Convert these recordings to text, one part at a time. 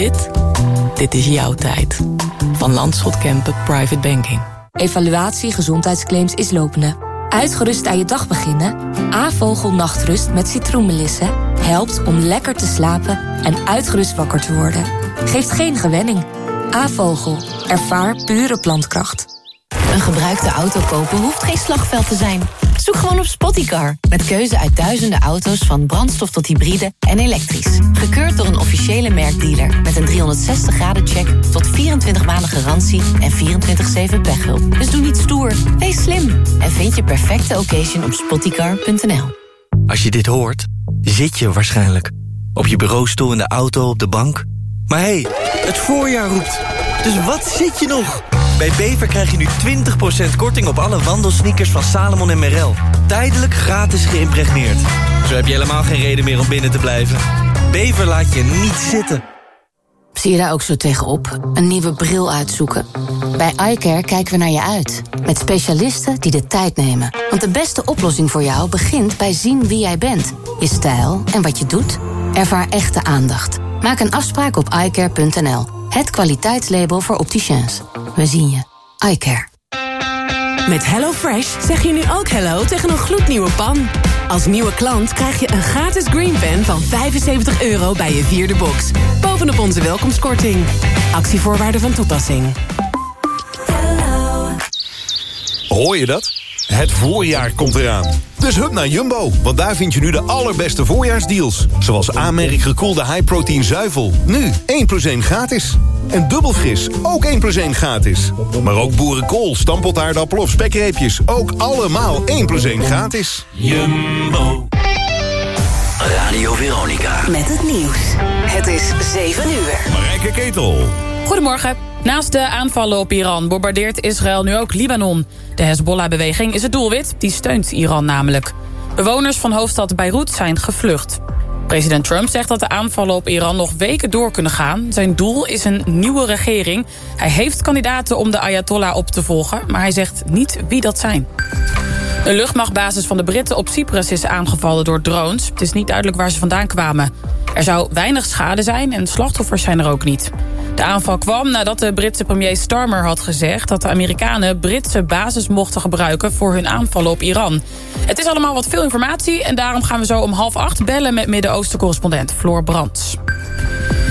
dit? Dit is jouw tijd. Van Landschot Kempen Private Banking. Evaluatie gezondheidsclaims is lopende. Uitgerust aan je dag beginnen? A-vogel nachtrust met citroenmelissen helpt om lekker te slapen en uitgerust wakker te worden. Geeft geen gewenning. A-vogel. Ervaar pure plantkracht. Een gebruikte auto kopen hoeft geen slagveld te zijn. Zoek gewoon op Spottycar. Met keuze uit duizenden auto's van brandstof tot hybride en elektrisch. Gekeurd door een officiële merkdealer. Met een 360 graden check tot 24 maanden garantie en 24-7 pechhulp. Dus doe niet stoer, wees slim. En vind je perfecte occasion op spottycar.nl. Als je dit hoort, zit je waarschijnlijk. Op je bureaustoel, in de auto, op de bank. Maar hé, hey, het voorjaar roept. Dus wat zit je nog? Bij Bever krijg je nu 20% korting op alle wandelsneakers van Salomon en Merrell. Tijdelijk gratis geïmpregneerd. Zo heb je helemaal geen reden meer om binnen te blijven. Bever laat je niet zitten. Zie je daar ook zo tegenop? Een nieuwe bril uitzoeken? Bij iCare kijken we naar je uit. Met specialisten die de tijd nemen. Want de beste oplossing voor jou begint bij zien wie jij bent. Je stijl en wat je doet. Ervaar echte aandacht. Maak een afspraak op iCare.nl. Het kwaliteitslabel voor opticiens. We zien je. iCare. Met HelloFresh zeg je nu ook hello tegen een gloednieuwe pan. Als nieuwe klant krijg je een gratis green pen van 75 euro bij je vierde box. Bovenop onze welkomstkorting. Actievoorwaarden van toepassing. Hoor je dat? Het voorjaar komt eraan. Dus hup naar Jumbo, want daar vind je nu de allerbeste voorjaarsdeals. Zoals aanmerk gekoelde high-protein zuivel. Nu 1 plus 1 gratis. En dubbel fris, ook 1 plus 1 gratis. Maar ook boerenkool, stamppotaardappel of spekreepjes. Ook allemaal 1 plus 1 gratis. Jumbo. Radio Veronica. Met het nieuws. Het is 7 uur. Marijke Ketel. Goedemorgen. Naast de aanvallen op Iran bombardeert Israël nu ook Libanon. De Hezbollah-beweging is het doelwit, die steunt Iran namelijk. Bewoners van hoofdstad Beirut zijn gevlucht. President Trump zegt dat de aanvallen op Iran nog weken door kunnen gaan. Zijn doel is een nieuwe regering. Hij heeft kandidaten om de Ayatollah op te volgen... maar hij zegt niet wie dat zijn. Een luchtmachtbasis van de Britten op Cyprus is aangevallen door drones. Het is niet duidelijk waar ze vandaan kwamen. Er zou weinig schade zijn en slachtoffers zijn er ook niet. De aanval kwam nadat de Britse premier Starmer had gezegd... dat de Amerikanen Britse basis mochten gebruiken... voor hun aanvallen op Iran. Het is allemaal wat veel informatie... en daarom gaan we zo om half acht bellen... met Midden-Oosten-correspondent Floor Brands.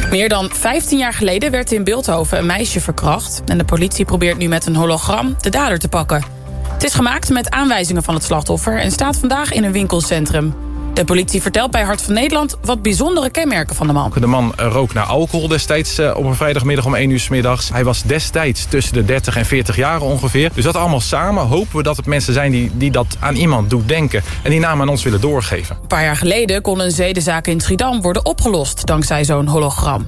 Meer dan 15 jaar geleden werd in Beeldhoven een meisje verkracht... en de politie probeert nu met een hologram de dader te pakken. Het is gemaakt met aanwijzingen van het slachtoffer... en staat vandaag in een winkelcentrum. De politie vertelt bij Hart van Nederland wat bijzondere kenmerken van de man. De man rook naar alcohol destijds eh, op een vrijdagmiddag om 1 uur s middags. Hij was destijds tussen de 30 en 40 jaar ongeveer. Dus dat allemaal samen hopen we dat het mensen zijn die, die dat aan iemand doen denken. En die naam aan ons willen doorgeven. Een paar jaar geleden kon een zedenzaak in Schiedam worden opgelost dankzij zo'n hologram.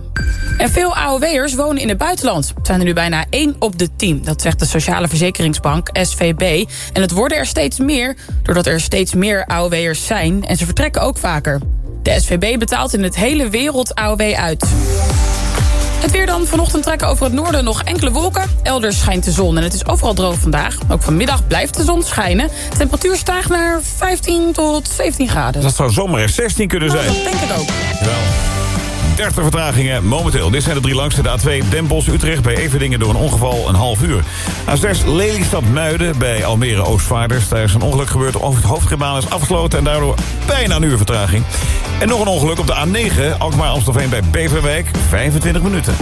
En veel AOW'ers wonen in het buitenland. Het zijn er nu bijna 1 op de 10. Dat zegt de Sociale Verzekeringsbank, SVB. En het worden er steeds meer, doordat er steeds meer AOW'ers zijn... en ze vertrekken ook vaker. De SVB betaalt in het hele wereld AOW uit. Het weer dan. Vanochtend trekken over het noorden nog enkele wolken. Elders schijnt de zon en het is overal droog vandaag. Ook vanmiddag blijft de zon schijnen. De temperatuur stijgt naar 15 tot 17 graden. Dat zou zomaar 16 kunnen Nou, zijn. dat denk ik ook. Wel. 30 vertragingen momenteel. Dit zijn de drie langste. De A2 Den Bosch Utrecht bij Everdingen door een ongeval een half uur. A6 Lelystad Muiden bij Almere Oostvaarders. Daar is een ongeluk gebeurd. Het hoofdgebaan is afgesloten en daardoor bijna een uur vertraging. En nog een ongeluk op de A9 Alkmaar Amstelveen bij Beverwijk. 25 minuten.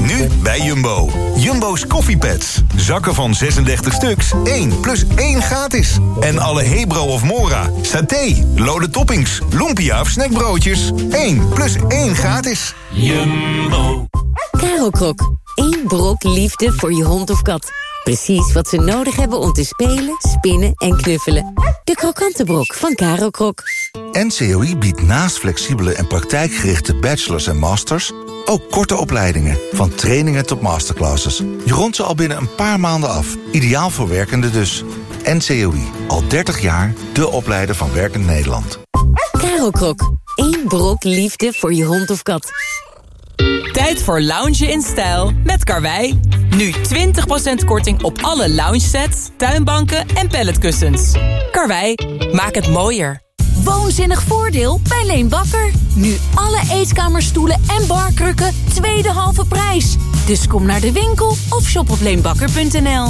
Nu bij Jumbo. Jumbo's koffiepads. Zakken van 36 stuks. 1 plus 1 gratis. En alle Hebro of Mora. Saté, lode toppings, lumpia of snackbroodjes. 1 plus 1 gratis. Jumbo. Caro Krok. Eén brok liefde voor je hond of kat. Precies wat ze nodig hebben om te spelen, spinnen en knuffelen. De krokante brok van Caro Krok. NCOI biedt naast flexibele en praktijkgerichte bachelors en masters... ook korte opleidingen, van trainingen tot masterclasses. Je rondt ze al binnen een paar maanden af. Ideaal voor werkenden dus. NCOI, al 30 jaar de opleider van Werkend Nederland. Caro Krok. Eén brok liefde voor je hond of kat. Tijd voor loungen in stijl met Karwei. Nu 20% korting op alle lounge sets, tuinbanken en palletkussens. Karwei, maak het mooier. Woonzinnig voordeel bij Leen Bakker. Nu alle eetkamerstoelen en barkrukken tweede halve prijs. Dus kom naar de winkel of shop op leenbakker.nl.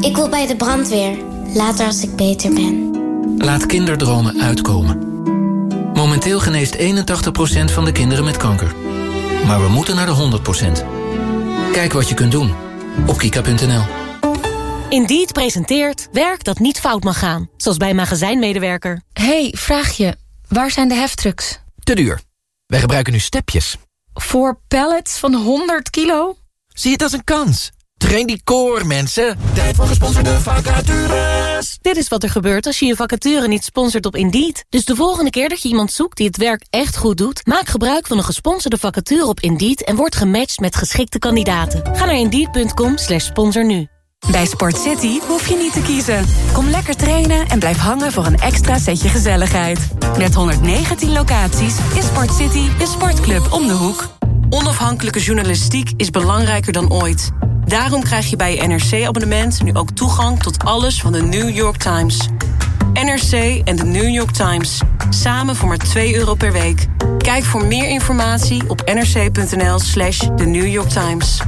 Ik wil bij de brandweer. Later als ik beter ben. Laat kinderdromen uitkomen. Momenteel geneest 81% van de kinderen met kanker. Maar we moeten naar de 100%. Kijk wat je kunt doen op kika.nl. Indeed presenteert werk dat niet fout mag gaan. Zoals bij een magazijnmedewerker. hey, vraagje. Waar zijn de heftrucks? Te duur. Wij gebruiken nu stepjes. Voor pallets van 100 kilo? Zie het als een kans. Train die core, mensen. Tijd voor gesponsorde vacatures. Dit is wat er gebeurt als je je vacature niet sponsort op Indeed. Dus de volgende keer dat je iemand zoekt die het werk echt goed doet... maak gebruik van een gesponsorde vacature op Indeed... en word gematcht met geschikte kandidaten. Ga naar Indeed.com slash sponsor nu. Bij Sport City hoef je niet te kiezen. Kom lekker trainen en blijf hangen voor een extra setje gezelligheid. Met 119 locaties is Sport City de sportclub om de hoek. Onafhankelijke journalistiek is belangrijker dan ooit. Daarom krijg je bij je NRC-abonnement nu ook toegang tot alles van de New York Times. NRC en de New York Times. Samen voor maar 2 euro per week. Kijk voor meer informatie op nrc.nl slash The New York Times.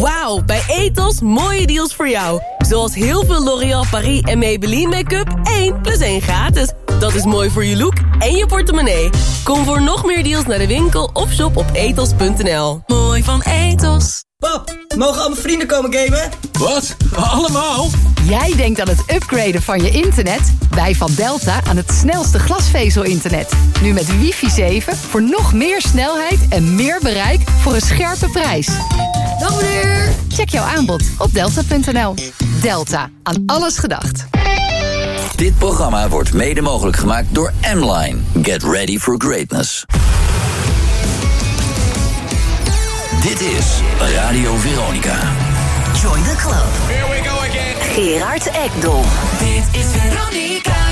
Wauw, bij Ethos mooie deals voor jou. Zoals heel veel L'Oréal Paris en Maybelline make-up 1 plus 1 gratis. Dat is mooi voor je look en je portemonnee. Kom voor nog meer deals naar de winkel of shop op ethos.nl. Mooi van Ethos. Pap, mogen al mijn vrienden komen gamen? Wat? Allemaal? Jij denkt aan het upgraden van je internet? Wij van Delta aan het snelste glasvezel-internet. Nu met wifi 7 voor nog meer snelheid en meer bereik voor een scherpe prijs. Dag meneer! Check jouw aanbod op delta.nl. Delta, aan alles gedacht. Dit programma wordt mede mogelijk gemaakt door M-Line. Get ready for greatness. Dit is Radio Veronica. Join the club. Here we go again. Gerard Ekdom. Dit is Veronica.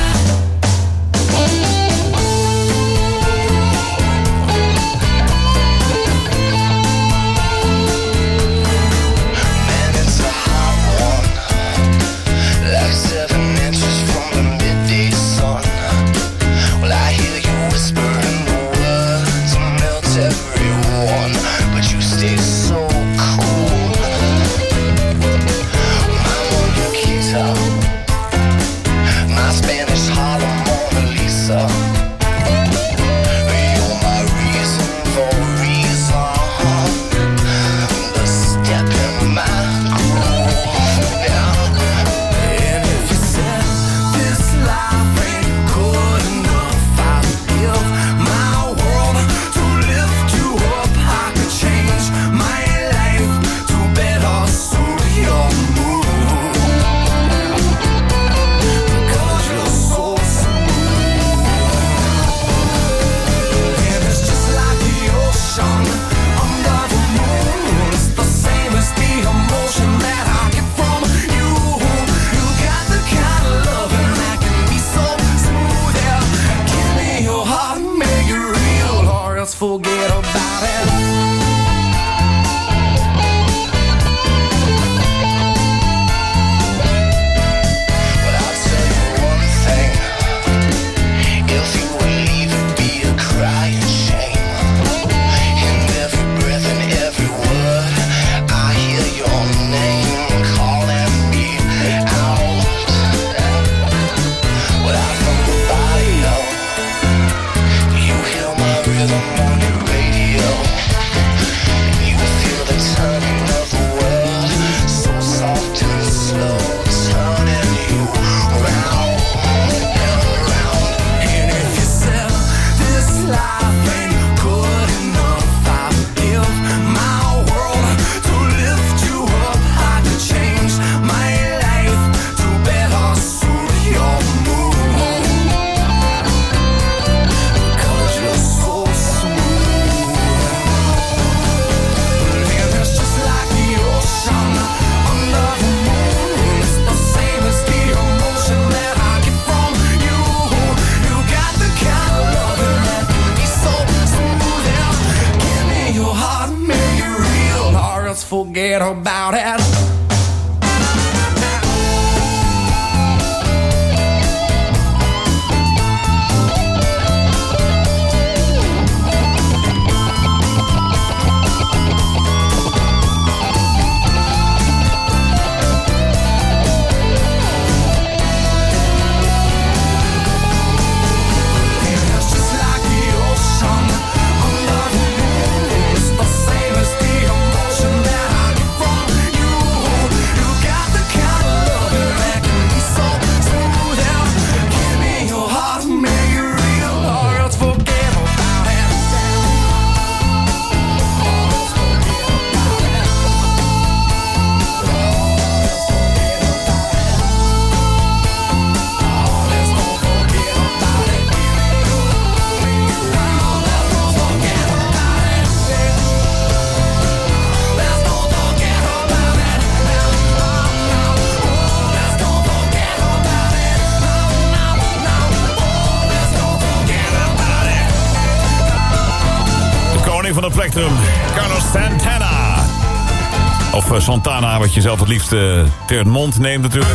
Wat je zelf het liefst uh, ter het mond neemt natuurlijk.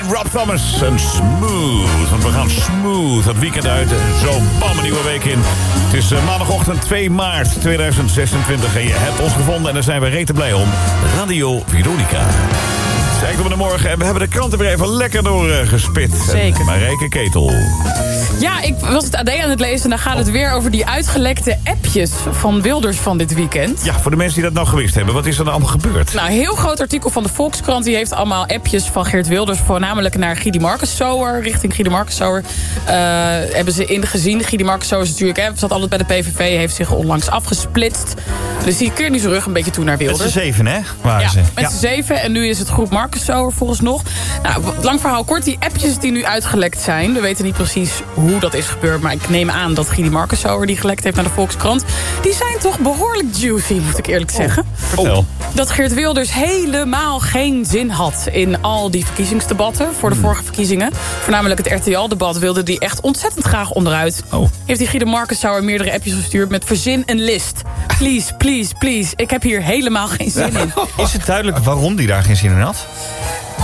En Rob Thomas en Smooth. Want we gaan Smooth het weekend uit. Zo bam, een nieuwe week in. Het is uh, maandagochtend 2 maart 2026. En je hebt ons gevonden en daar zijn we rete blij om. Radio Veronica. Zeker van de morgen. En we hebben de kranten weer even lekker doorgespit. Zeker. Marijke Ketel. Ja, ik was het AD aan het lezen en dan gaat het weer over die uitgelekte appjes van Wilders van dit weekend. Ja, voor de mensen die dat nou gewist hebben, wat is er nou allemaal gebeurd? Nou, een heel groot artikel van de Volkskrant. Die heeft allemaal appjes van Geert Wilders, voornamelijk naar Gidi Marcus-Sauer, richting Gidi Marcus-Sauer. Uh, hebben ze ingezien. Gidi Marcus-Sauer is natuurlijk, hè, zat altijd bij de PVV, heeft zich onlangs afgesplitst. Dus die keert nu zijn rug een beetje toe naar Wilders. Met z'n zeven, hè? Waren ja, ze. met ja. z'n zeven. En nu is het groep Marcus-Sauer volgens nog. Nou, lang verhaal kort, die appjes die nu uitgelekt zijn. We weten niet precies hoe dat is gebeurd. Maar ik neem aan dat Gidi Marcus-Sauer die gelekt heeft naar de Volkskrant. Die zijn toch behoorlijk juicy, moet ik eerlijk zeggen. Oh, vertel. Dat Geert Wilders helemaal geen zin had in al die verkiezingsdebatten voor de Hmm. vorige verkiezingen. Voornamelijk het RTL-debat wilde die echt ontzettend graag onderuit. Oh. Heeft die Gidi Marcus-Sauer meerdere appjes gestuurd met verzin een list. Please, please, please. Ik heb hier helemaal geen zin in. Is het duidelijk waarom die daar geen zin in had?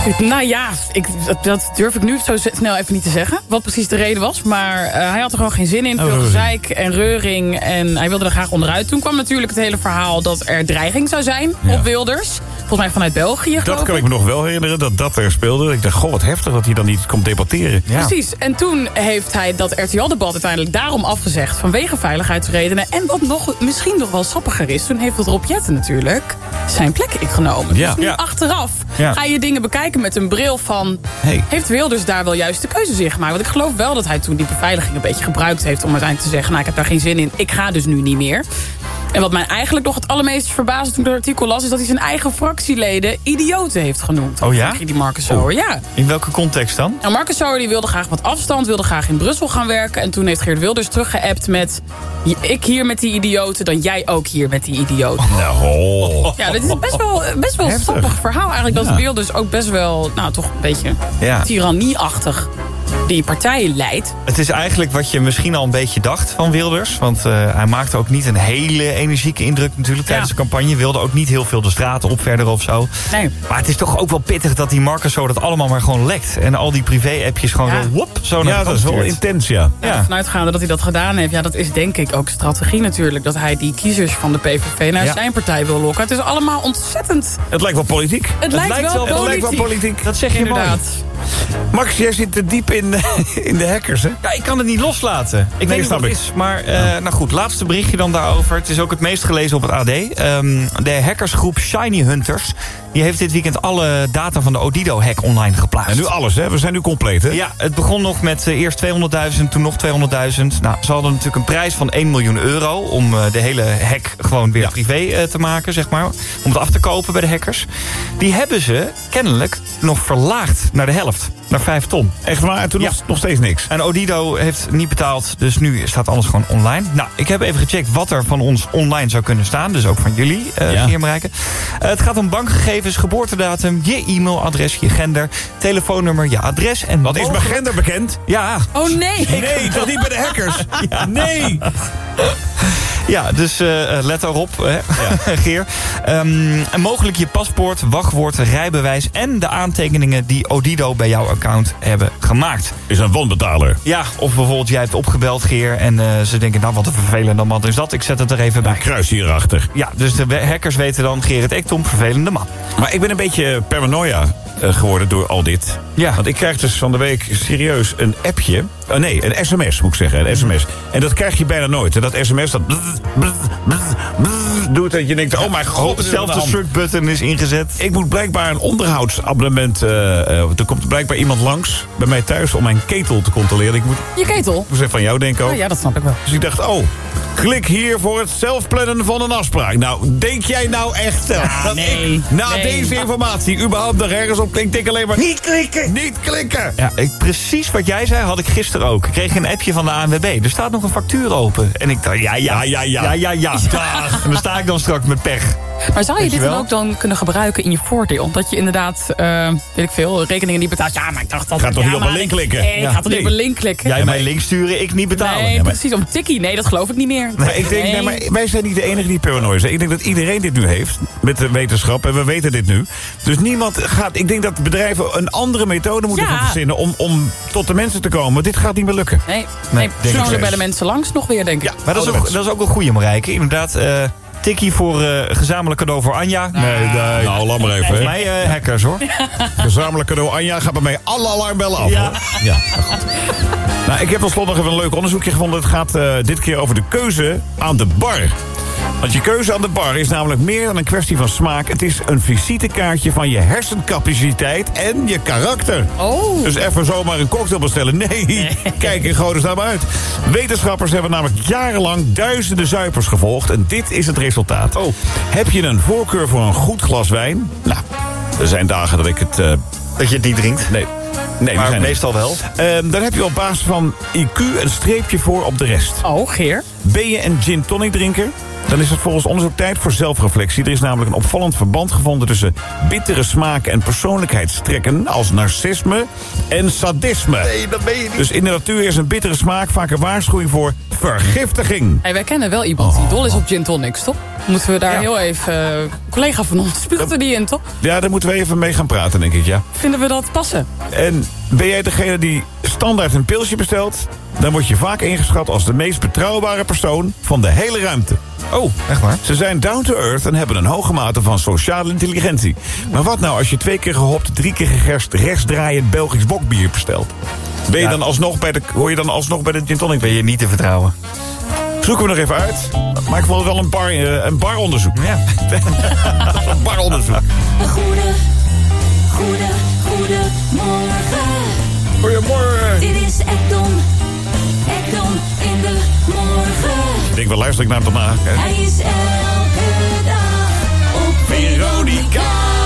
Nou ja, ik, dat, dat durf ik nu zo snel even niet te zeggen. Wat precies de reden was. Maar uh, hij had er gewoon geen zin in. Veel Oh, gezeik en reuring. En hij wilde er graag onderuit. Toen kwam natuurlijk het hele verhaal dat er dreiging zou zijn op Wilders. Volgens mij vanuit België, Dat kan ik me nog wel herinneren, dat dat er speelde. Ik dacht, goh, wat heftig dat hij dan niet komt debatteren. Precies. En toen heeft hij dat RTL-debat uiteindelijk daarom afgezegd... vanwege veiligheidsredenen. En wat nog misschien nog wel sappiger is... toen heeft het Rob Jetten natuurlijk zijn plek ingenomen. Ja. Dus nu achteraf ga je dingen bekijken met een bril van... Hey. heeft Wilders daar wel juist de keuzes in gemaakt? Want ik geloof wel dat hij toen die beveiliging een beetje gebruikt heeft... om uiteindelijk te zeggen, nou, ik heb daar geen zin in. Ik ga dus nu niet meer. En wat mij eigenlijk nog het allermeest verbaasde toen ik het artikel las... is dat hij zijn eigen fractieleden idioten heeft genoemd. Oh ja? Die Marcus Sauer, ja. In welke context dan? Nou, Marcus Sauer die wilde graag wat afstand, wilde graag in Brussel gaan werken. En toen heeft Geert Wilders teruggeappt met... ik hier met die idioten, dan jij ook hier met die idioten. Nou, Ja, dit is best wel, best wel een sappig verhaal eigenlijk. Dat Ja. Wilders ook best wel, nou toch een beetje Ja. tirannieachtig die partij leidt. Het is eigenlijk wat je misschien al een beetje dacht van Wilders. Want eh, hij maakte ook niet een hele energieke indruk natuurlijk tijdens de campagne. Wilde ook niet heel veel de straten op verder of zo. Nee. Maar het is toch ook wel pittig dat die Marcus zo dat allemaal maar gewoon lekt. En al die privé-appjes gewoon Ja. zo, wop, zo naar ja, dat is wel intens, ja. Ja. Vanuitgaande dat hij dat gedaan heeft. Ja, dat is denk ik ook strategie natuurlijk. Dat hij die kiezers van de PVV naar Ja. zijn partij wil lokken. Het is allemaal ontzettend... Het lijkt wel politiek. Het, lijkt, wel, Het lijkt wel politiek. politiek. Dat zeg je Inderdaad. mooi. Max, jij zit te diep in, in de hackers, hè? Ja, ik kan het niet loslaten. Ik Nee, weet niet wat is. Maar eh, nou goed, laatste berichtje dan daarover. Het is ook het meest gelezen op het AD. Ehm, de hackersgroep Shiny Hunters... die heeft dit weekend alle data van de Odido-hack online geplaatst. En nu alles, hè? We zijn nu compleet, hè? Ja, het begon nog met eh, eerst 200.000, toen nog 200.000. Nou, ze hadden natuurlijk een prijs van 1 miljoen euro... om eh, de hele hack gewoon weer privé te maken, zeg maar. Om het af te kopen bij de hackers. Die hebben ze kennelijk nog verlaagd naar de helft. Naar 5 ton. Echt waar? En toen Ja. nog, nog steeds niks. En Odido heeft niet betaald, dus nu staat alles gewoon online. Nou, ik heb even gecheckt wat er van ons online zou kunnen staan. Dus ook van jullie, eh Ja. Eh, het gaat om bankgegevens, geboortedatum, je e-mailadres, je gender, telefoonnummer, je adres en... Wat is mijn gender bekend? Ja, Oh nee! Nee, toch niet bij de hackers? Nee! Ja, dus eh, let erop, hè, Geer. Ehm, en mogelijk je paspoort, wachtwoord, rijbewijs... en de aantekeningen die Odido bij jouw account hebben gemaakt. Is een wanbetaler. Ja, of bijvoorbeeld jij hebt opgebeld, Geer... en eh, ze denken, nou, wat een vervelende man is dat. Ik zet het er even bij. Een kruis hierachter. Ja, dus de hackers weten dan Gerrit Ektom, vervelende man. Maar ik ben een beetje paranoia eh, geworden door al dit. Ja. Want ik krijg dus van de week serieus een appje. Oh nee, een sms moet ik zeggen. Een sms. En dat krijg je bijna nooit. En dat sms dat... doet dat je denkt, oh mijn god, wat is aan de hand? Self-destruct-button is ingezet. Ik moet blijkbaar een onderhoudsabonnement... eh, eh, er komt blijkbaar iemand langs bij mij thuis om mijn ketel te controleren. Ik moet, Je ketel. ik moest even van jou denken ook. Oh, ja, dat snap ik wel. Dus ik dacht, oh, klik hier voor het zelfplannen van een afspraak. Nou, denk jij nou echt... eh, dat nee, ik na nee. deze informatie überhaupt nog ergens op klink, tik alleen maar... Niet klikken! Niet klikken! Ja, ik, precies wat jij zei had ik gisteren ook. Ik kreeg een appje van de ANWB. Er staat nog een factuur open. En ik dacht, ja, ja, Ja, ja, ja. ja, ja, ja. En dan sta ik dan straks met pech. Maar zou je dit dan ook dan kunnen gebruiken in je voordeel? Dat je inderdaad, eh, weet ik veel, rekeningen niet betaalt. Ja, maar ik dacht dat... Gaat toch ja, niet op een link ik- klikken? Nee, ik Ja. ga toch niet op een link klikken? Jij mij link sturen, ik niet betalen. Nee, Ja, precies. Om tikkie. Nee, dat geloof ik niet meer. Maar ik denk, nee, maar wij zijn niet de enige die paranoia zijn. Ik denk dat iedereen dit nu heeft met de wetenschap. En we weten dit nu. Dus niemand gaat... Ik denk dat bedrijven een andere methode moeten Ja. verzinnen... Om, om tot de mensen te komen. Dit gaat niet meer lukken. Nee, nee, bij de mensen langs nog weer, denk ik. Maar dat is, ook, dat is ook een goede, Marijke. Inderdaad, eh tikkie voor eh, gezamenlijk cadeau voor Anja. Nee, nee. Nou, laat maar even. Volgens mij eh, hackers, hoor. Gezamenlijk cadeau. Anja gaat bij mij alle alarmbellen af. Ja. hoor. ja goed. nou, ik heb tot slot nog even een leuk onderzoekje gevonden. Het gaat eh, dit keer over de keuze aan de bar. Want je keuze aan de bar is namelijk meer dan een kwestie van smaak. Het is een visitekaartje van je hersencapaciteit en je karakter. Oh. Dus even zomaar een cocktail bestellen. Nee, kijk in godesnaam uit. Wetenschappers hebben namelijk jarenlang duizenden zuipers gevolgd. En dit is het resultaat. Oh. Heb je een voorkeur voor een goed glas wijn? Nou, er zijn dagen dat ik het... eh, Dat je het niet drinkt. Nee. Nee, Maar meestal wel. Ehm, dan heb je op basis van IQ een streepje voor op de rest. Oh, Geer. Ben je een gin tonic drinker? Dan is het volgens onderzoek tijd voor zelfreflectie. Er is namelijk een opvallend verband gevonden tussen bittere smaken en persoonlijkheidstrekken als narcisme en sadisme. Nee, dat ben je niet. Dus in de natuur is een bittere smaak vaak een waarschuwing voor vergiftiging. Hey, wij kennen wel iemand die dol is op gin tonics, toch? Moeten we daar heel even... eh, collega van ons spuugt er die in, toch? Ja, daar moeten we even mee gaan praten, denk ik, ja. Vinden we dat passen? En ben jij degene die standaard een pilsje bestelt... dan word je vaak ingeschat als de meest betrouwbare persoon van de hele ruimte. Oh, echt waar? Ze zijn down to earth en hebben een hoge mate van sociale intelligentie. Maar wat nou als je twee keer gehopt, drie keer gegerst... rechtsdraaiend Belgisch bokbier bestelt? Ben je Ja. dan alsnog bij de, hoor je dan alsnog bij de gin tonic? Ben je niet te vertrouwen. Zoeken we nog even uit. Maar ik vond het wel een, bar, eh, een baronderzoek. Ja. een baronderzoek. Goede, goede, goede morgen. Goedemorgen. Dit is. Ekdom Ik denk, wel luister ik naar hem daarna. hè? Hij is elke dag op Veronica.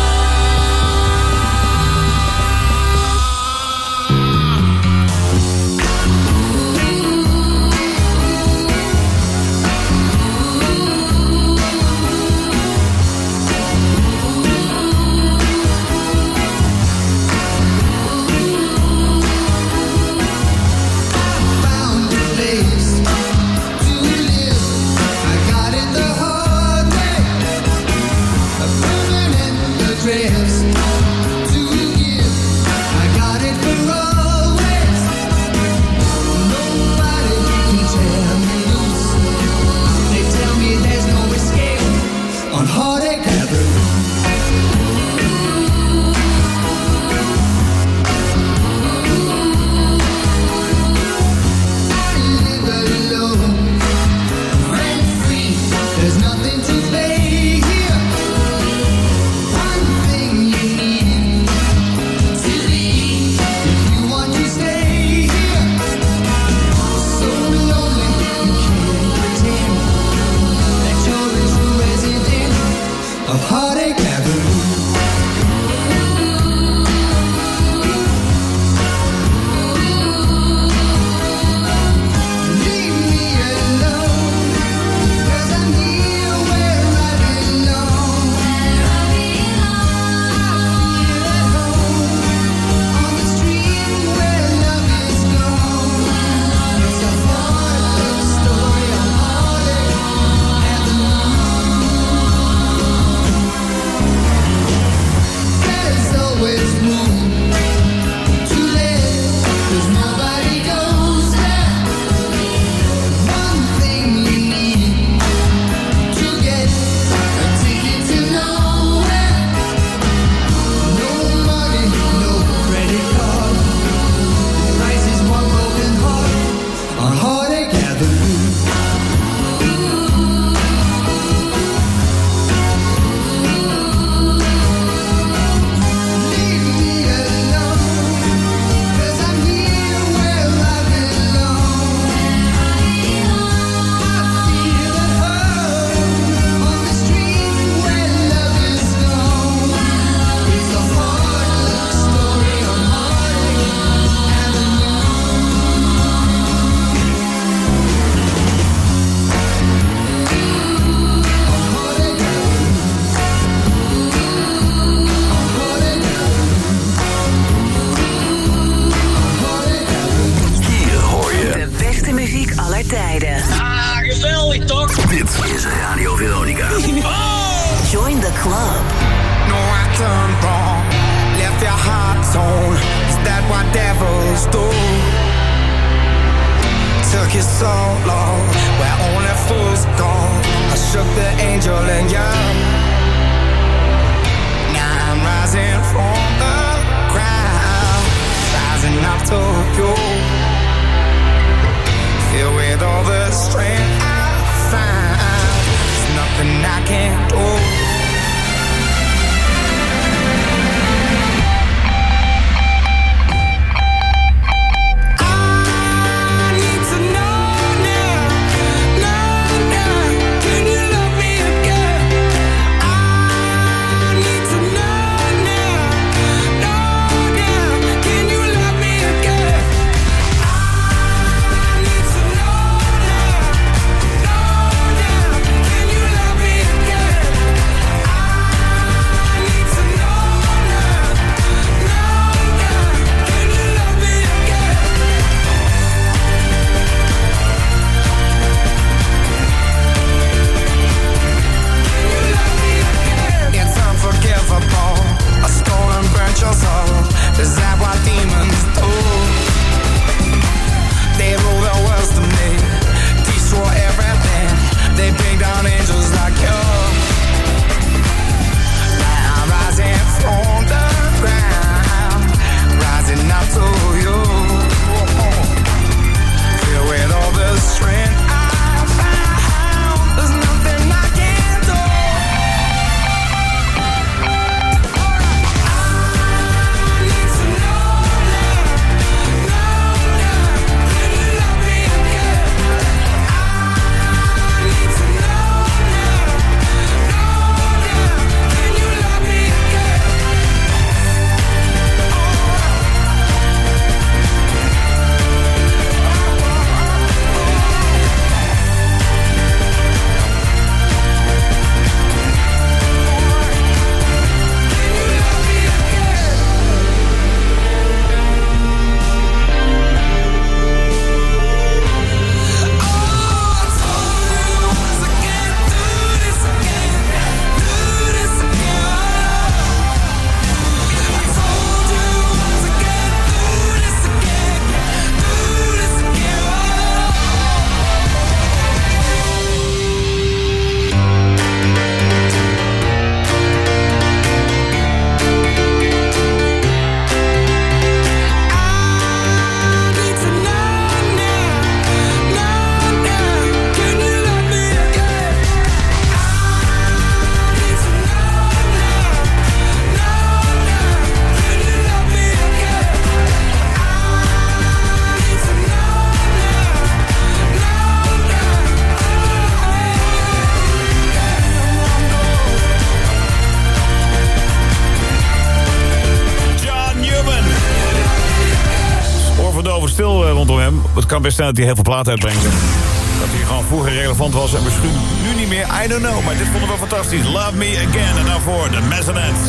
Stil eh, rondom hem. Het kan best zijn dat hij heel veel plaat uitbrengt. Dat hij gewoon vroeger relevant was en misschien nu niet meer. I don't know, maar dit vonden we fantastisch. Love Me Again en daarvoor de Mezzanets.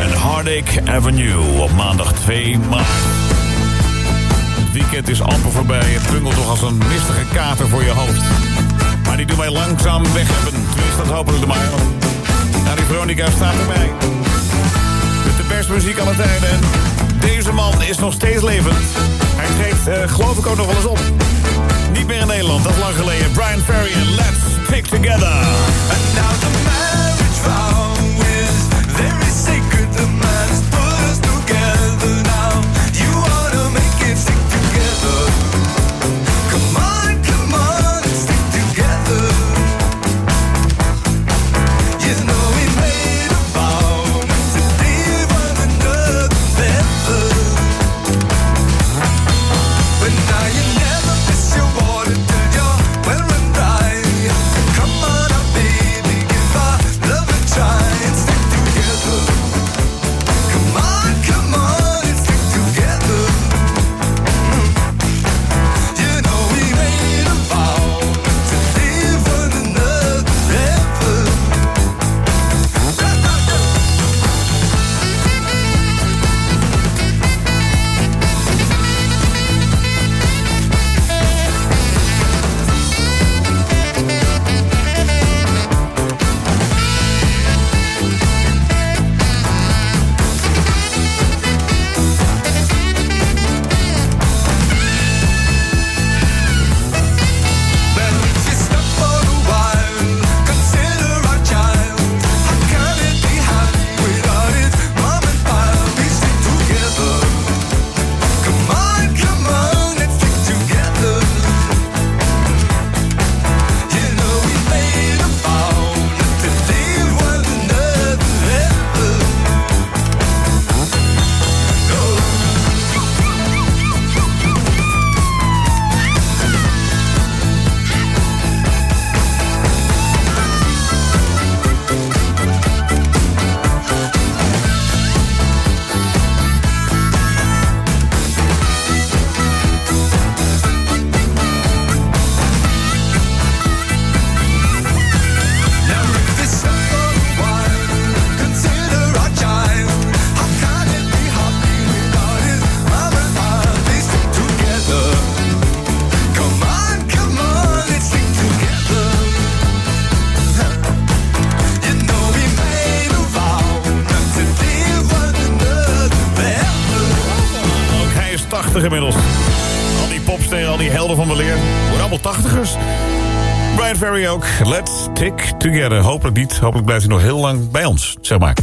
En Heartache Avenue op maandag 2 maart. Het weekend is amper voorbij. Het bungelt toch als een mistige kater voor je hoofd. Maar die doen wij langzaam weg hebben. Tenminste, dat hopen we maar. Nou, die Veronica staat erbij. Met de beste muziek aller tijden. En deze man is nog steeds levend. Hij treedt, eh, geloof ik, ook nog wel eens op. Niet meer in Nederland, dat is lang geleden. Brian Ferry en Let's Pick Together. Together. Hopelijk niet. Hopelijk blijft hij nog heel lang bij ons, zeg maar.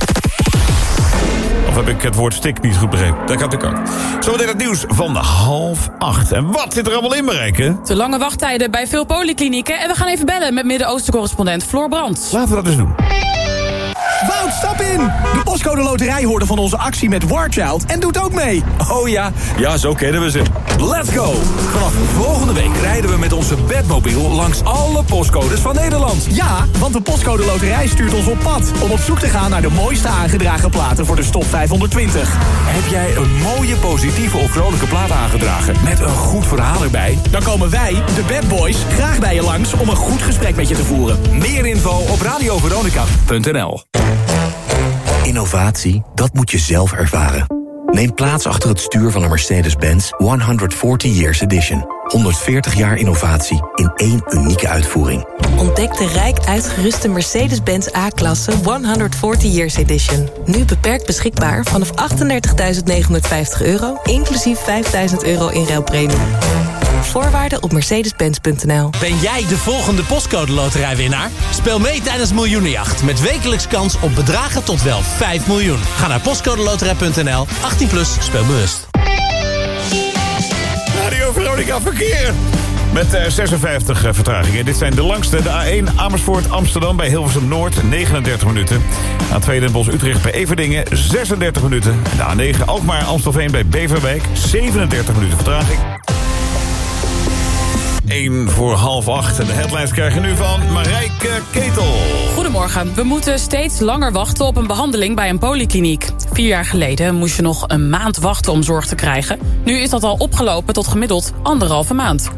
Of heb ik het woord stik niet goed begrepen? Dat kan natuurlijk ook. Zometeen het nieuws van half acht. En wat zit er allemaal in bereiken? Te lange wachttijden bij veel polyklinieken. En we gaan even bellen met Midden-Oosten-correspondent Floor Brandt. Laten we dat eens doen. Wout, stap in! De postcode loterij hoorde van onze actie met Warchild en doet ook mee. Oh ja, ja, zo kennen we ze. Let's go! Vanaf volgende week rijden we met onze bedmobiel langs alle postcodes van Nederland. Ja, want de postcode loterij stuurt ons op pad... om op zoek te gaan naar de mooiste aangedragen platen voor de stop 520. Heb jij een mooie, positieve of vrolijke plaat aangedragen... met een goed verhaal erbij? Dan komen wij, de Bad Boys, graag bij je langs... om een goed gesprek met je te voeren. Meer info op radioveronica.nl Innovatie, dat moet je zelf ervaren. Neem plaats achter het stuur van een Mercedes-Benz 140 Years Edition. 140 jaar innovatie in één unieke uitvoering. Ontdek de rijk uitgeruste Mercedes-Benz A-klasse 140 Years Edition. Nu beperkt beschikbaar vanaf 38.950 euro... inclusief 5.000 euro in ruilpremie. Voorwaarden op mercedes-benz.nl. Ben jij de volgende postcode loterijwinnaar? Speel mee tijdens Miljoenenjacht met wekelijks kans op bedragen tot wel 5 miljoen. Ga naar postcodeloterij.nl. 18 plus, speel bewust. Radio Veronica Verkeer. Met eh, 56 eh, vertragingen. Dit zijn de langste. De A1 Amersfoort Amsterdam bij Hilversum Noord 39 minuten. A2 Den Bosch Utrecht bij Everdingen 36 minuten. En de A9 Alkmaar Amstelveen bij Beverwijk 37 minuten vertraging. 1 voor half 8. En de headlines krijgen nu van Marijke Ketel. Goedemorgen. We moeten steeds langer wachten op een behandeling bij een polykliniek. Vier jaar geleden moest je nog een maand wachten om zorg te krijgen. Nu is dat al opgelopen tot gemiddeld anderhalve maand.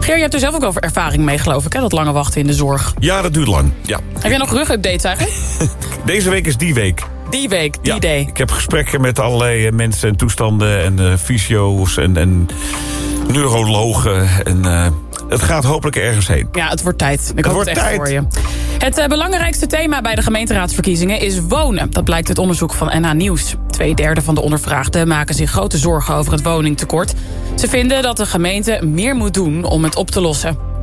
Geer, je hebt er zelf ook over ervaring mee, geloof ik, hè? dat lange wachten in de zorg. Ja, dat duurt lang. Ja. Heb jij nog rugupdates eigenlijk? Deze week is die week. Die week, die ja, day. Ik heb gesprekken met allerlei eh, mensen en toestanden en uh, fysio's en, en neurologen. En uh, het gaat hopelijk ergens heen. Ja, het wordt tijd. Ik het hoop wordt het echt tijd. voor je. Het uh, belangrijkste thema bij de gemeenteraadsverkiezingen is wonen. Dat blijkt uit onderzoek van NH Nieuws. Twee derde van de ondervraagden maken zich grote zorgen over het woningtekort. Ze vinden dat de gemeente meer moet doen om het op te lossen.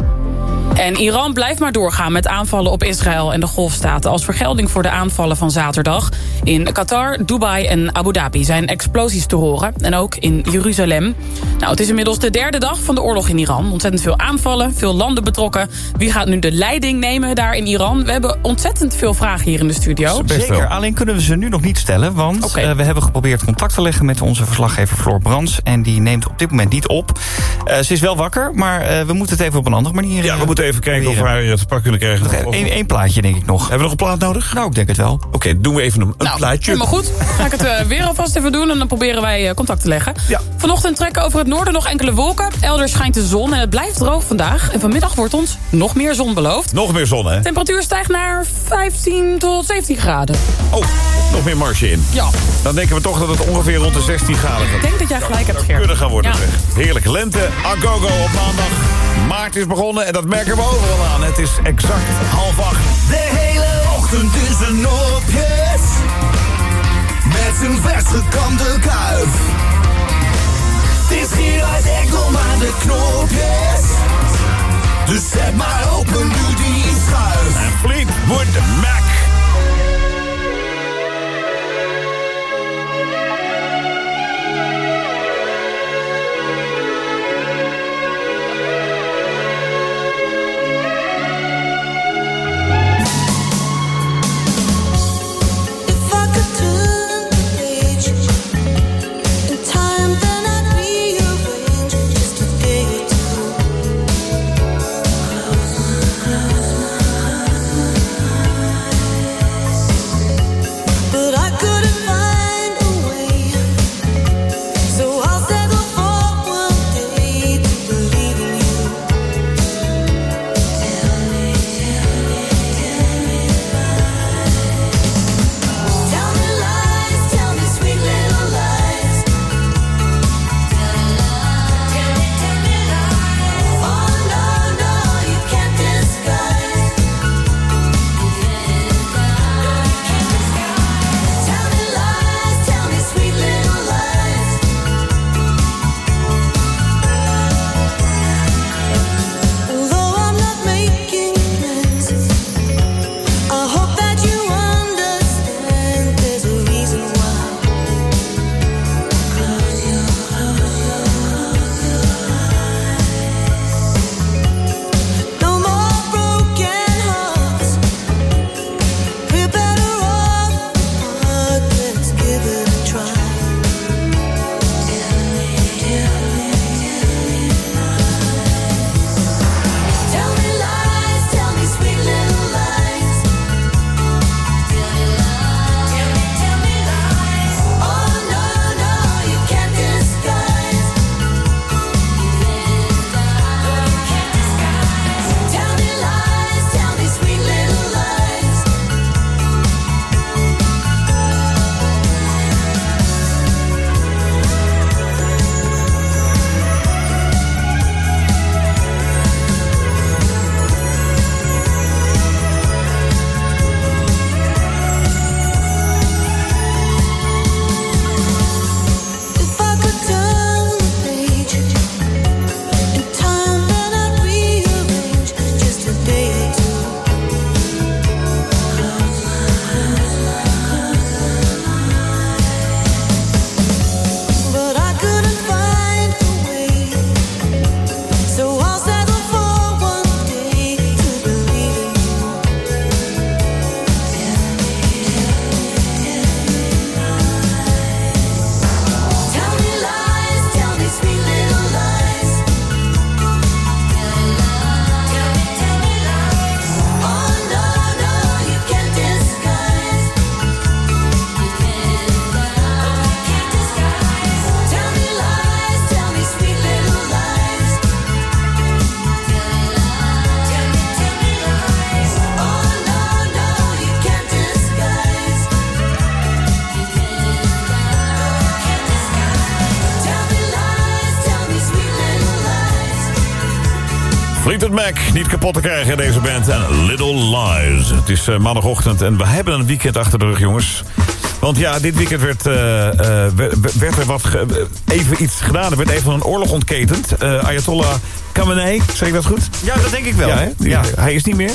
En Iran blijft maar doorgaan met aanvallen op Israël en de golfstaten... als vergelding voor de aanvallen van zaterdag. In Qatar, Dubai en Abu Dhabi zijn explosies te horen. En ook in Jeruzalem. Nou, het is inmiddels de derde dag van de oorlog in Iran. Ontzettend veel aanvallen, veel landen betrokken. Wie gaat nu de leiding nemen daar in Iran? We hebben ontzettend veel vragen hier in de studio. Zeker, alleen kunnen we ze nu nog niet stellen. Want okay. uh, we hebben geprobeerd contact te leggen met onze verslaggever Floor Brands. En die neemt op dit moment niet op. Uh, ze is wel wakker, maar uh, we moeten het even op een andere manier... Ja, we moeten even kijken of we haar het pak kunnen krijgen. Eén plaatje, denk ik nog. Hebben we nog een plaat nodig? Nou, ik denk het wel. Oké, okay, doen we even een, een nou, plaatje. Helemaal goed. Ga ik het uh, weer alvast even doen en dan proberen wij uh, contact te leggen. Ja. Vanochtend trekken over het noorden nog enkele wolken. Elders schijnt de zon en het blijft droog vandaag. En vanmiddag wordt ons nog meer zon beloofd. Nog meer zon, hè? De temperatuur stijgt naar 15 tot 17 graden. Oh, nog meer marge in. Ja. Dan denken we toch dat het ongeveer rond de 16 graden gaat. Ik denk dat jij gelijk hebt, Geert. kunnen gaan worden, ja. zeg. Heerlijk. Lente, agogo op maandag. Maart is begonnen en dat merken we overal aan. Het is exact half acht. De hele ochtend is een opjes. Met zijn vers gekamde kuif. Het is Gerard Ekdom aan de knopjes. Dus zet maar open, doe die schuif. En Fleetwood kapot te krijgen in deze band. En Little Lies. Het is uh, maandagochtend en we hebben een weekend achter de rug, jongens. Want ja, dit weekend werd, uh, uh, werd er wat even iets gedaan. Er werd even een oorlog ontketend. Ayatollah Khamenei, zeg ik dat goed? Ja, dat denk ik wel. Ja. Hij is niet meer.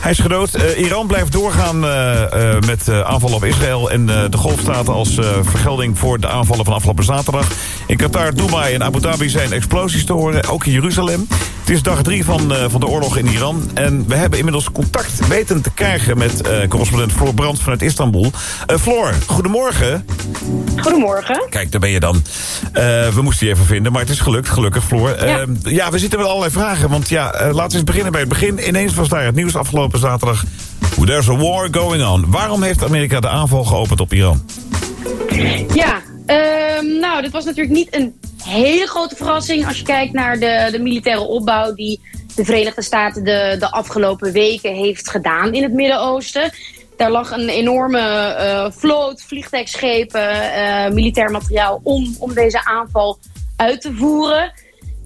Hij is gedood. Uh, Iran blijft doorgaan uh, uh, met aanvallen op Israël... en de golfstaten als vergelding voor de aanvallen van afgelopen zaterdag. In Qatar, Dubai en Abu Dhabi zijn explosies te horen. Ook in Jeruzalem. Het is dag drie van, van de oorlog in Iran. En we hebben inmiddels contact weten te krijgen... met correspondent Floor Brandt vanuit Istanbul. Floor, goedemorgen. Goedemorgen. Kijk, daar ben je dan. we moesten je even vinden, maar het is gelukt. Gelukkig, Floor. Ja, ja we zitten met allerlei vragen. Want ja, laten we eens beginnen bij het begin. Ineens was daar het nieuws afgelopen zaterdag. There's a war going on. Waarom heeft Amerika de aanval geopend op Iran? Ja, uh, nou, dit was natuurlijk niet een hele grote verrassing... als je kijkt naar de, de militaire opbouw... die de Verenigde Staten de, de afgelopen weken heeft gedaan in het Midden-Oosten. Daar lag een enorme uh, vloot, vliegtuigschepen, uh, militair materiaal... om, om deze aanval uit te voeren...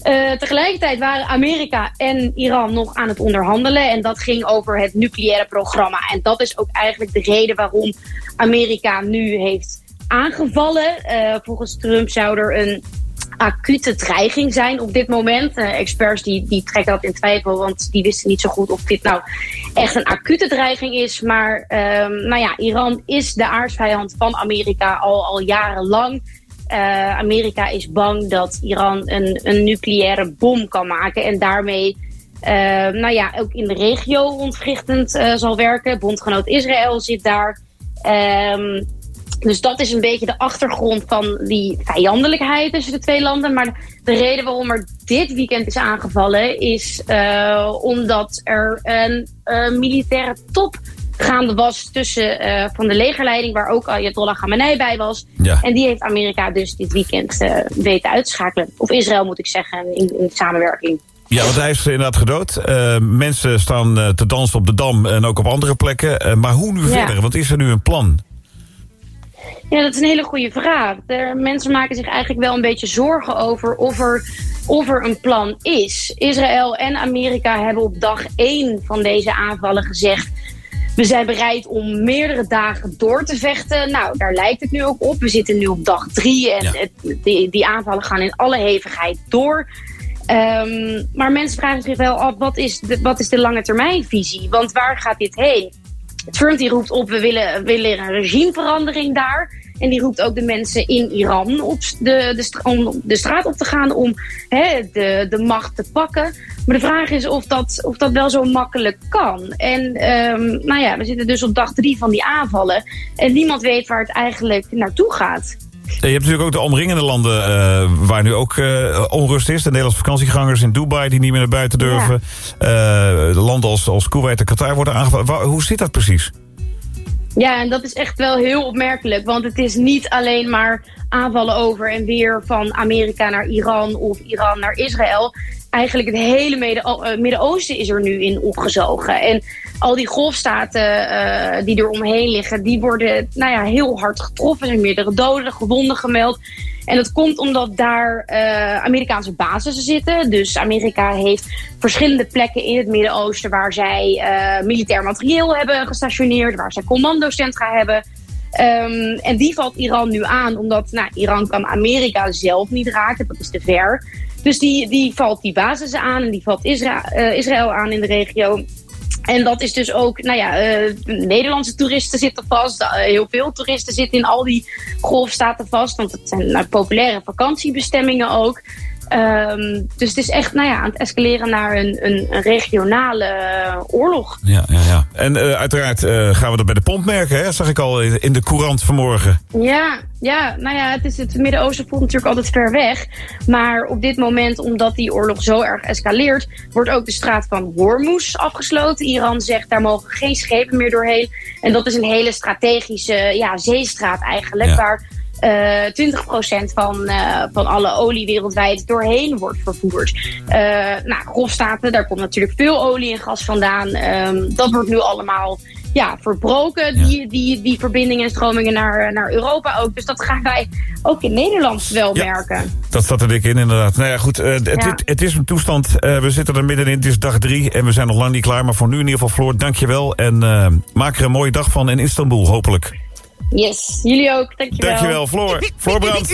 Uh, tegelijkertijd waren Amerika en Iran nog aan het onderhandelen. En dat ging over het nucleaire programma. En dat is ook eigenlijk de reden waarom Amerika nu heeft aangevallen. Volgens Trump zou er een acute dreiging zijn op dit moment. Uh, experts die, die trekken dat in twijfel, want die wisten niet zo goed of dit nou echt een acute dreiging is. Maar ehm, nou ja, Iran is de aardsvijand van Amerika al, al jarenlang. Uh, Amerika is bang dat Iran een, een nucleaire bom kan maken en daarmee uh, nou ja, ook in de regio ontwrichtend uh, zal werken. Bondgenoot Israël zit daar. Um, dus dat is een beetje de achtergrond van die vijandelijkheid tussen de twee landen. Maar de reden waarom er dit weekend is aangevallen is omdat er een militaire top gaande was tussen uh, van de legerleiding, waar ook Ayatollah Khamenei bij was. Ja. En die heeft Amerika dus dit weekend weten uitschakelen. Of Israël moet ik zeggen, in, in samenwerking. Ja, want hij is inderdaad gedood. Uh, mensen staan te dansen op de Dam en ook op andere plekken. maar hoe nu ja. verder? Want is er nu een plan? Ja, dat is een hele goede vraag. De mensen maken zich eigenlijk wel een beetje zorgen over of er, of er een plan is. Israël en Amerika hebben op dag één van deze aanvallen gezegd we zijn bereid om meerdere dagen door te vechten. Nou, daar lijkt het nu ook op. We zitten nu op dag drie en het, die, die, aanvallen gaan in alle hevigheid door. Um, maar mensen vragen zich wel af, wat is de, wat is de lange termijnvisie? Want waar gaat dit heen? Trump die roept op, we willen, willen een regimeverandering daar. En die roept ook de mensen in Iran op de, de, om de straat op te gaan om hè, de, de macht te pakken. Maar de vraag is of dat, of dat wel zo makkelijk kan. En um, nou ja, we zitten dus op dag drie van die aanvallen. En niemand weet waar het eigenlijk naartoe gaat. Je hebt natuurlijk ook de omringende landen uh, waar nu ook uh, onrust is. De Nederlandse vakantiegangers in Dubai die niet meer naar buiten durven. Ja. Uh, landen als, als Kuwait en Qatar worden aangevallen. Hoe zit dat precies? Ja, en dat is echt wel heel opmerkelijk. Want het is niet alleen maar aanvallen over en weer van Amerika naar Iran of Iran naar Israël. Eigenlijk het hele eh, Midden-Oosten is er nu in opgezogen. En al die golfstaten uh, die er omheen liggen, die worden nou ja, heel hard getroffen. Er zijn meerdere doden, gewonden gemeld. En dat komt omdat daar uh, Amerikaanse basissen zitten. Dus Amerika heeft verschillende plekken in het Midden-Oosten waar zij uh, militair materieel hebben gestationeerd, waar zij commandocentra hebben. Um, en die valt Iran nu aan, omdat nou, Iran kan Amerika zelf niet raken, dat is te ver. Dus die, die valt die basissen aan en die valt Israël aan in de regio. En dat is dus ook, nou ja, uh, Nederlandse toeristen zitten vast. Uh, heel veel toeristen zitten in al die golfstaten vast. Want het zijn nou, populaire vakantiebestemmingen ook. Um, dus het is echt nou ja, aan het escaleren naar een, een, een regionale uh, oorlog. Ja, ja, ja. En uh, uiteraard uh, gaan we dat bij de pomp merken, hè? Zag ik al in de courant vanmorgen. Ja, ja, nou ja, het, is, het Midden-Oosten voelt natuurlijk altijd ver weg. Maar op dit moment, omdat die oorlog zo erg escaleert... wordt ook de straat van Hormuz afgesloten. Iran zegt, daar mogen geen schepen meer doorheen. En dat is een hele strategische ja, zeestraat eigenlijk... Ja. waar eh, 20% van, uh, van alle olie wereldwijd doorheen wordt vervoerd. Uh, nou, golfstaten, daar komt natuurlijk veel olie en gas vandaan. Um, dat wordt nu allemaal ja, verbroken, Die, die, die verbindingen en stromingen naar, naar Europa ook. Dus dat gaan wij ook in Nederland wel merken. Dat staat er dik in, inderdaad. Nou ja, goed, uh, het, het, het, is een toestand. Uh, we zitten er middenin, het is dag drie en we zijn nog lang niet klaar. Maar voor nu in ieder geval, Floor, dank je wel. En uh, maak er een mooie dag van in Istanbul, hopelijk. Yes, jullie ook. Dankjewel. Dankjewel, Floor. Floor Brandt.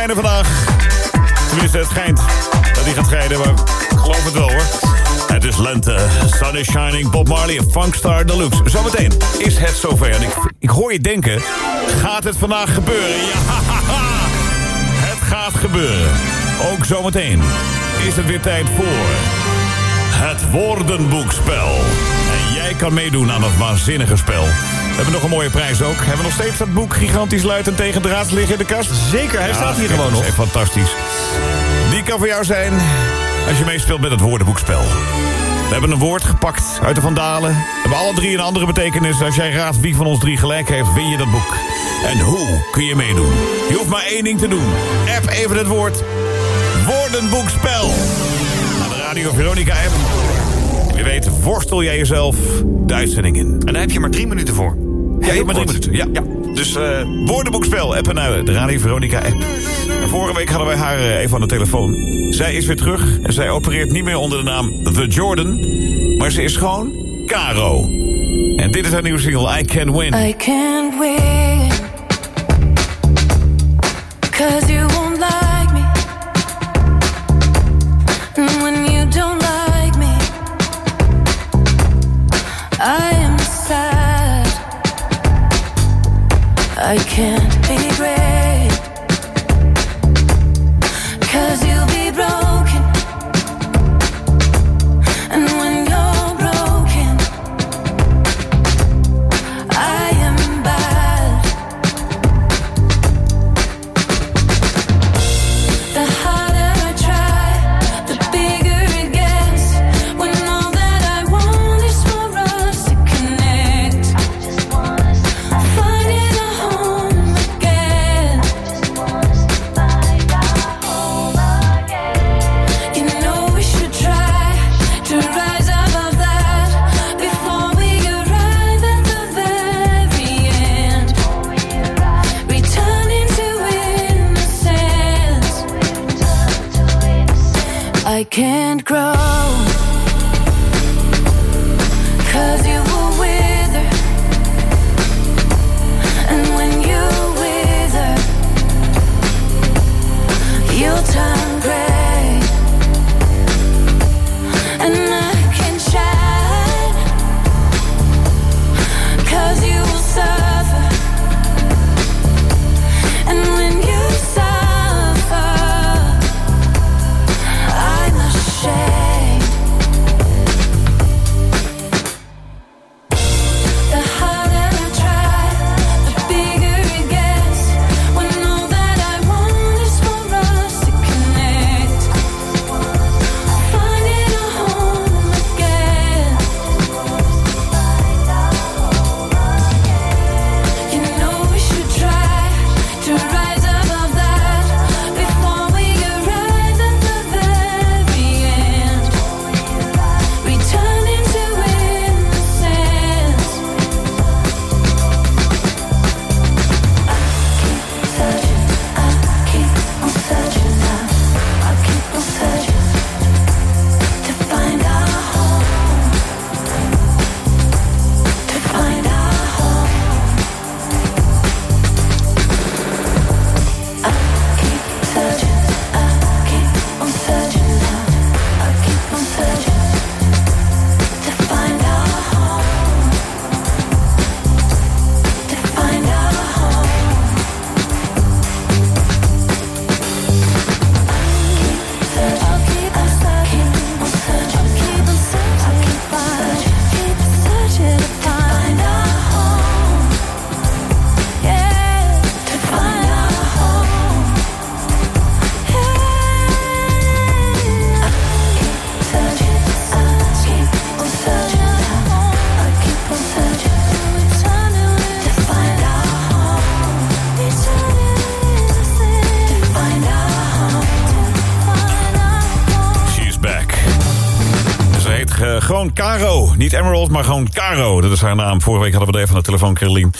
Schijnen vandaag. Tenminste, het schijnt dat hij gaat schijnen, maar ik geloof het wel hoor. Het is lente, sun is shining, Bob Marley en Funkstar Deluxe. Zometeen is het zover. En ik, ik hoor je denken, gaat het vandaag gebeuren? Ja, het gaat gebeuren. Ook zometeen is het weer tijd voor het woordenboekspel. En jij kan meedoen aan het waanzinnige spel. We hebben nog een mooie prijs ook. Hebben we nog steeds dat boek gigantisch luid tegen draad liggen in de kast? Zeker, hij staat hier gewoon nog. Echt fantastisch. Die kan voor jou zijn als je meespeelt met het woordenboekspel. We hebben een woord gepakt uit de Vandalen. We hebben alle drie een andere betekenis. Als jij raadt wie van ons drie gelijk heeft, win je dat boek. En hoe kun je meedoen? Je hoeft maar één ding te doen. App even het woord woordenboekspel. Naar de Radio Veronica app. Wie weet, worstel jij jezelf de uitzending in. En daar heb je maar drie minuten voor. Ja, je hebt maar drie minuten. Ja. ja. Dus eh woordenboekspel, appen naar de Radio Veronica app. En vorige week hadden wij haar eh, even aan de telefoon. Zij is weer terug en zij opereert niet meer onder de naam The Jordan. Maar ze is gewoon Caro. En dit is haar nieuwe single, I Can Win. I can't win. Cause you I am sad. I can't be great. Cause Emerald, maar gewoon Caro. Dat is haar naam. Vorige week hadden we er even aan de telefoon, Caroline.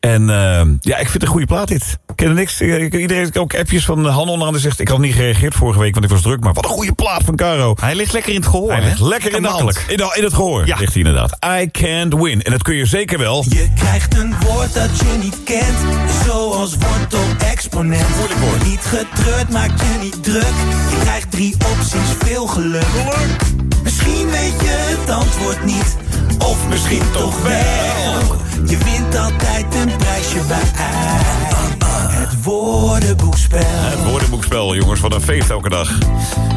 En eh, ja, ik vind het een goede plaat dit. Ik ken er niks. Eh, ik- Iedereen heeft ook appjes van Han onder andere zegt... ik had niet gereageerd vorige week, want ik was druk. Maar wat een goede plaat van Caro. Hij ligt lekker in het gehoor. Hij hè? ligt lekker in, de hand. In, de- in het gehoor Ja. ligt hij inderdaad. I can't win. En dat kun je zeker wel. Je krijgt een woord dat je niet kent, zoals wortel exponent. Moeilijk woord. Niet getreurd, maak je niet druk. Je krijgt drie opties, veel geluk. Misschien weet je het antwoord niet, of misschien toch wel. Je wint altijd een prijsje bij het woordenboekspel. Het woordenboekspel, jongens, wat een feest elke dag.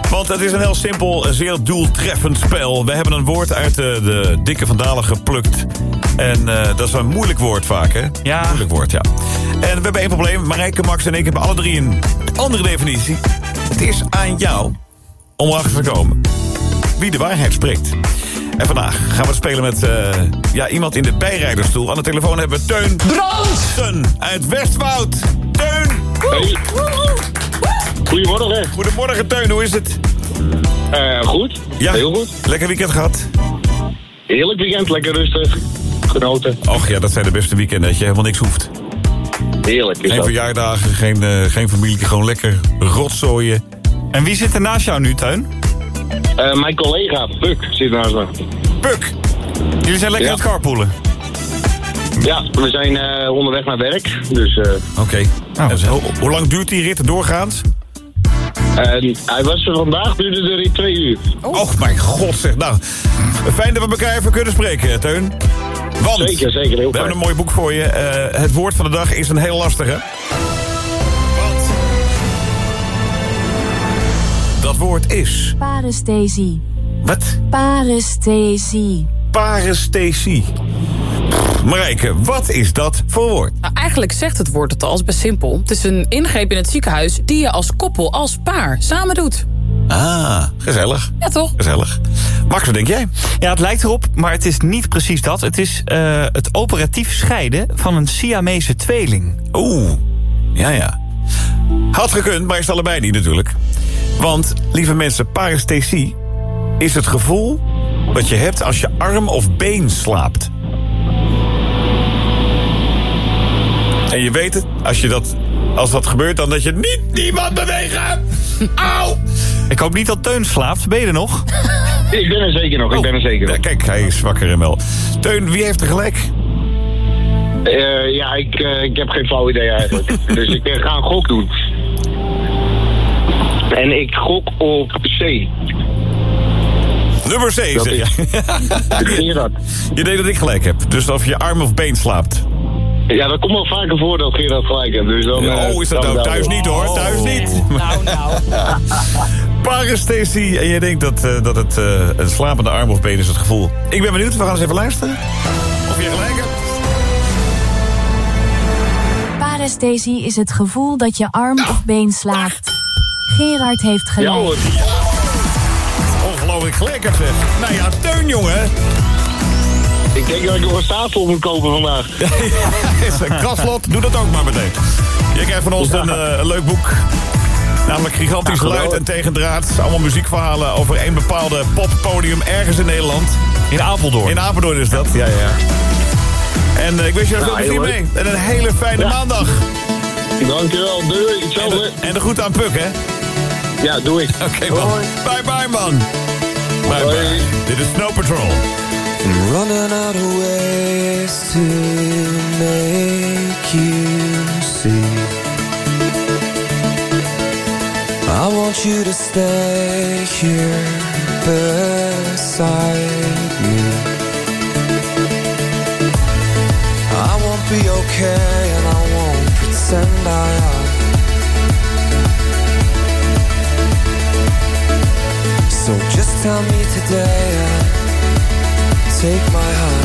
Want het is een heel simpel, een zeer doeltreffend spel. We hebben een woord uit de, de dikke vandalen geplukt. En eh, dat is een moeilijk woord vaak, hè? Ja. Moeilijk woord, ja. En we hebben één probleem. Marijke, Max en ik hebben alle drie een andere definitie. Het is aan jou om erachter te komen wie de waarheid spreekt. En vandaag gaan we spelen met eh, ja, iemand in de bijrijderstoel. Aan de telefoon hebben we Teun Brandsen uit Westwoud. Teun! Hey. Goedemorgen. Goedemorgen Teun, hoe is het? Eh, goed. Ja, Heel goed. Lekker weekend gehad? Heerlijk weekend, lekker rustig. genoten. Och ja, dat zijn de beste weekenden dat je helemaal niks hoeft. Heerlijk is Geen dat. verjaardagen, geen, eh, geen familie, gewoon lekker rotzooien. En wie zit er naast jou nu, Teun? Eh, mijn collega, Puk, zit naast me. Puk! Jullie zijn lekker Ja. aan het carpoolen. Ja, we zijn eh, onderweg naar werk. Dus eh, Oké. Ho- hoe lang duurt die rit doorgaans? en hij was er vandaag, duurde de rit twee uur. Och, mijn god zeg. Nou, fijn dat we elkaar even kunnen spreken, Teun. Want Zeker, zeker, heel we fijn. hebben een mooi boek voor je. Eh, het woord van de dag is een heel lastige. Dat woord is... Paresthesie. Wat? Paresthesie. Paresthesie. Marijke, wat is dat voor woord? Nou, eigenlijk zegt het woord het al, is best simpel. Het is een ingreep in het ziekenhuis die je als koppel, als paar, samen doet. Ah, gezellig. Ja, toch? Gezellig. Max, wat denk jij? Ja, het lijkt erop, maar het is niet precies dat. Het is eh, het operatief scheiden van een Siamese tweeling. Oeh, ja, ja. Had gekund, maar is het allebei niet natuurlijk. Want, lieve mensen, paresthesie is het gevoel wat je hebt als je arm of been slaapt. En je weet het, als, je dat, als dat gebeurt, dan dat je niet niemand bewegen. Auw! Ik hoop niet dat Teun slaapt. Ben je er nog? Ik ben er zeker nog, ik ben er zeker nog. Ja, kijk, hij is wakker en wel. Teun, wie heeft er gelijk? Eh, ja, ik, eh, ik heb geen flauw idee eigenlijk. dus ik eh, ga een gok doen. En ik gok op C. Nummer C, Dat zeg je. Gerard. Je denkt dat ik gelijk heb. Dus of je arm of been slaapt. Ja, dat komt wel vaker voor dat Gerard gelijk heeft. Dus dan, eh, oh, is dat nou? Thuis niet hoor, thuis niet. Nou, nou. Paresthesie. En jij denkt dat, eh, dat het eh, een slapende arm of been is het gevoel. Ik ben benieuwd, we gaan eens even luisteren. Of je gelijk hebt. Paresthesie is het gevoel dat je arm of been slaapt. Gerard heeft Ja gelijk. hoor. Ongelooflijk gelijk heb zeg. Nou ja, Teun jongen. Ik denk dat ik nog een stapel moet kopen vandaag. is een kraslot, doe dat ook maar meteen. Je krijgt van ons een, eh, een leuk boek. Namelijk gigantisch Ja, geluid en tegendraad. Allemaal muziekverhalen over één bepaalde poppodium ergens in Nederland. In Apeldoorn. In Apeldoorn is dat, ja, ja, ja. En eh, ik wens je er Ja, veel plezier mee. En een hele fijne Ja. maanddag. Dankjewel, doei, En hetzelfde. de, en de groet aan Puk, hè? Ja, doe ik. Oké, man. Bye, bye, man. Bye, bye. Dit is Snow Patrol. I'm running out of ways to make you see. I want you to stay here beside be okay and I won't pretend I am. So just tell me today and take my hand.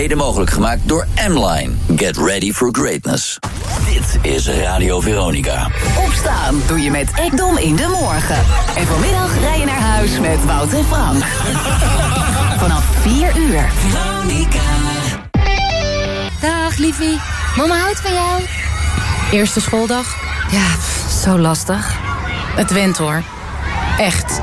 Mede mogelijk gemaakt door M-Line. Get ready for greatness. Dit is Radio Veronica. Opstaan doe je met Ekdom in de morgen. En vanmiddag rij je naar huis met Wout en Frank. Vanaf 4 uur. Veronica. Dag, liefie. Mama houdt van jou. Eerste schooldag? Ja, zo lastig. Het went hoor. Echt.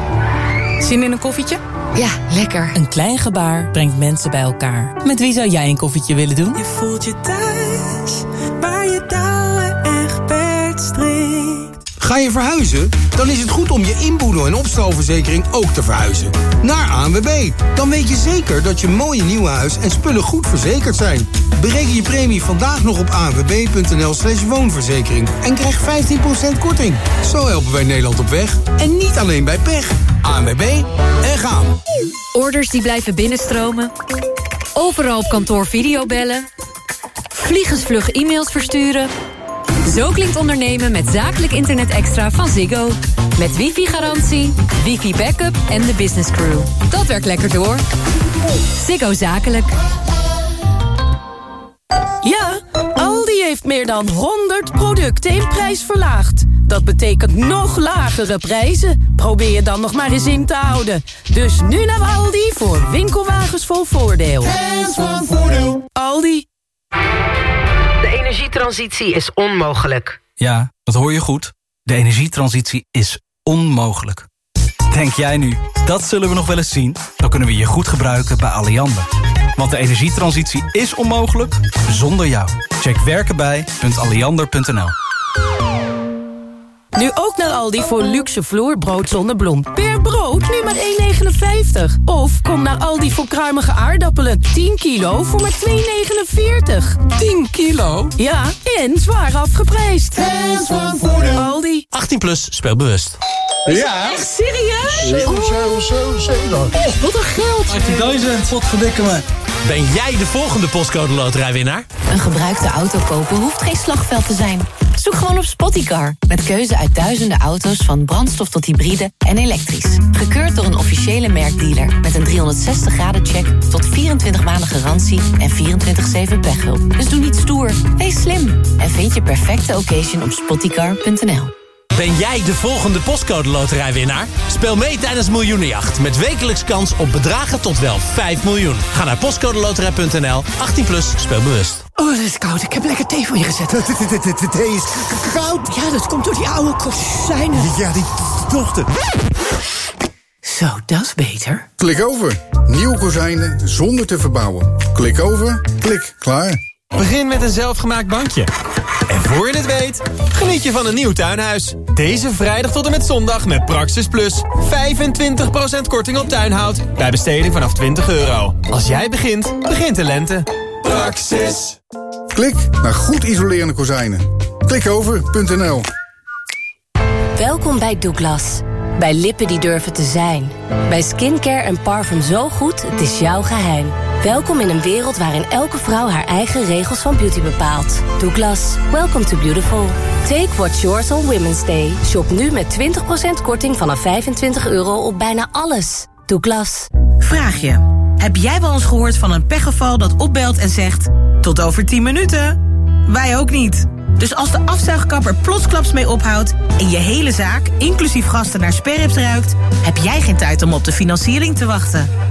Zin in een koffietje? Ja, lekker. Een klein gebaar brengt mensen bij elkaar. Met wie zou jij een koffietje willen doen? Je voelt je thuis, waar je touwen echt strikt. Ga je verhuizen? Dan is het goed om je inboedel- en opstalverzekering ook te verhuizen. Naar ANWB. Dan weet je zeker dat je mooie nieuwe huis en spullen goed verzekerd zijn. Bereken je premie vandaag nog op anwb.nl slash woonverzekering. En krijg 15% korting. Zo helpen wij Nederland op weg. En niet alleen bij pech. ANWB en gaan. Orders die blijven binnenstromen. Overal op kantoor videobellen. Vliegensvlug e-mails versturen. Zo klinkt ondernemen met zakelijk internet extra van Ziggo. Met wifi-garantie, wifi-backup en de business crew. Dat werkt lekker door. Ziggo Zakelijk. Ja, Aldi heeft meer dan 100 producten in prijs verlaagd. Dat betekent nog lagere prijzen. Probeer je dan nog maar eens in te houden. Dus nu naar Aldi voor winkelwagens vol voordeel. Hands van voordeel. Aldi. De energietransitie is onmogelijk. Ja, dat hoor je goed. De energietransitie is onmogelijk. Denk jij nu, dat zullen we nog wel eens zien? Dan kunnen we je goed gebruiken bij Alliander. Want de energietransitie is onmogelijk zonder jou. Check werkenbij.alliander.nl Nu ook naar Aldi voor luxe vloerbrood zonder bloem. Per brood nu maar 1,59. Of kom naar Aldi voor kruimige aardappelen. 10 kilo voor maar 2,49. 10 kilo? Ja, en zwaar afgeprijsd. Hands van voordeel. Aldi. 18 plus, speel bewust. Ja. Echt serieus? 7, 7, 7, 7. Oh, wat een geld. 18.000, wat verdikken me. Ben jij de volgende postcode loterijwinnaar? Een gebruikte auto kopen hoeft geen slagveld te zijn. Zoek gewoon op Spottycar. Met keuze uit duizenden auto's van brandstof tot hybride en elektrisch. Gekeurd door een officiële merkdealer. Met een 360 graden check tot 24 maanden garantie en 24-7 pechhulp. Dus doe niet stoer, wees slim. En vind je perfecte occasion op spottycar.nl. Ben jij de volgende postcode loterijwinnaar? Speel mee tijdens Miljoenenjacht met wekelijks kans op bedragen tot wel 5 miljoen. Ga naar postcodeloterij.nl, 18 plus, speel bewust. Oh, het is koud. Ik heb lekker thee voor je gezet. Thee is koud. Ja, dat komt door die oude kozijnen. Ja, die dochter. Zo, dat is beter. Klik over. Nieuwe kozijnen zonder te verbouwen. Klik over. Klik. Klaar. Begin met een zelfgemaakt bankje. En voor je het weet, geniet je van een nieuw tuinhuis. Deze vrijdag tot en met zondag met Praxis Plus. 25% korting op tuinhout. Bij besteding vanaf 20 euro. Als jij begint, begint de lente. Praxis. Klik naar goed isolerende kozijnen. Klikover.nl Welkom bij Douglas. Bij lippen die durven te zijn. Bij skincare en parfum zo goed, het is jouw geheim. Welkom in een wereld waarin elke vrouw haar eigen regels van beauty bepaalt. Douglas, welcome to beautiful. Take what's yours on Women's Day. Shop nu met 20% korting vanaf 25 euro op bijna alles. Douglas. Vraag je. Heb jij wel eens gehoord van een pechgeval dat opbelt en zegt... tot over 10 minuten? Wij ook niet. Dus als de afzuigkapper plotsklaps mee ophoudt... en je hele zaak, inclusief gasten, naar sperrips ruikt... heb jij geen tijd om op de financiering te wachten.